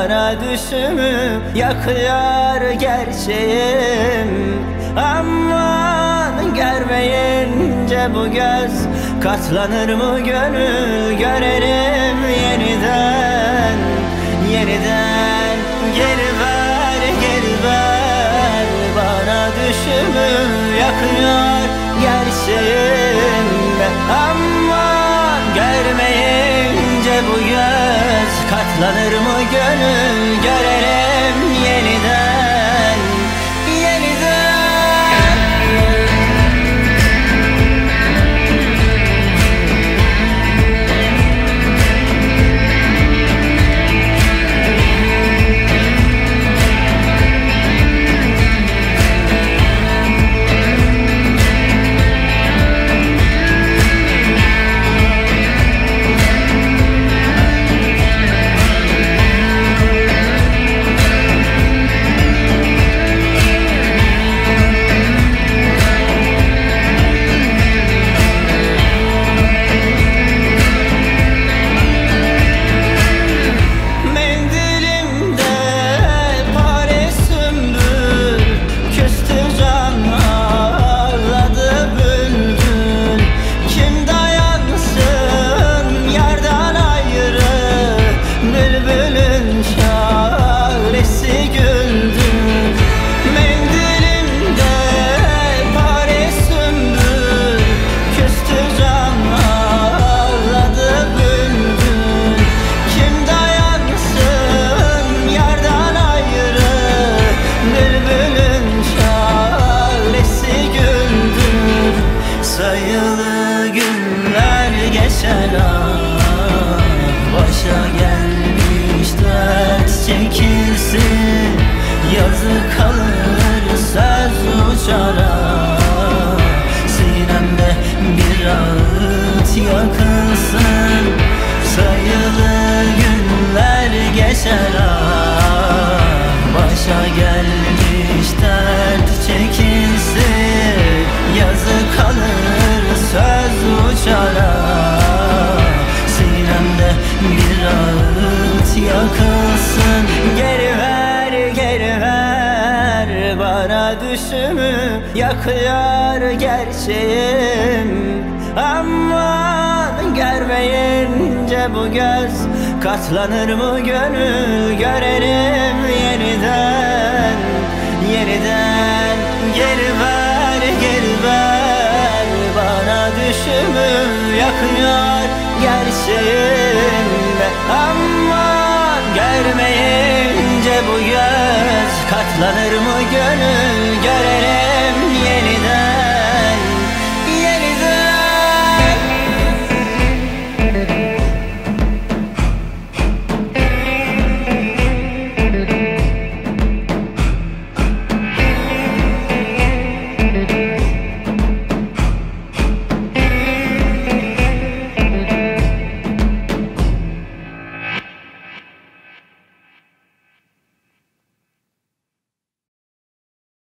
bana düşümü Yakıyor gerçeğim. Aman görmeyince bu göz Katlanır mı gönül görelim yeniden. Yeniden geri ver geri ver. Bana düşümü yakıyor gerçeğim Sayılı günler geçer ah. Başa gelmiş dert çekilsin. Yazı kalır söz uçar ah. Sinemde bir ağıt yakılsın. Sayılı günler geçer ah. Başa gelmiş dert çekilsin Yakıyor gerçeğim. Aman görmeyince bu göz Katlanır mı gönül görelim yeniden. Yeniden geri ver geri ver. Bana düşümü yakıyor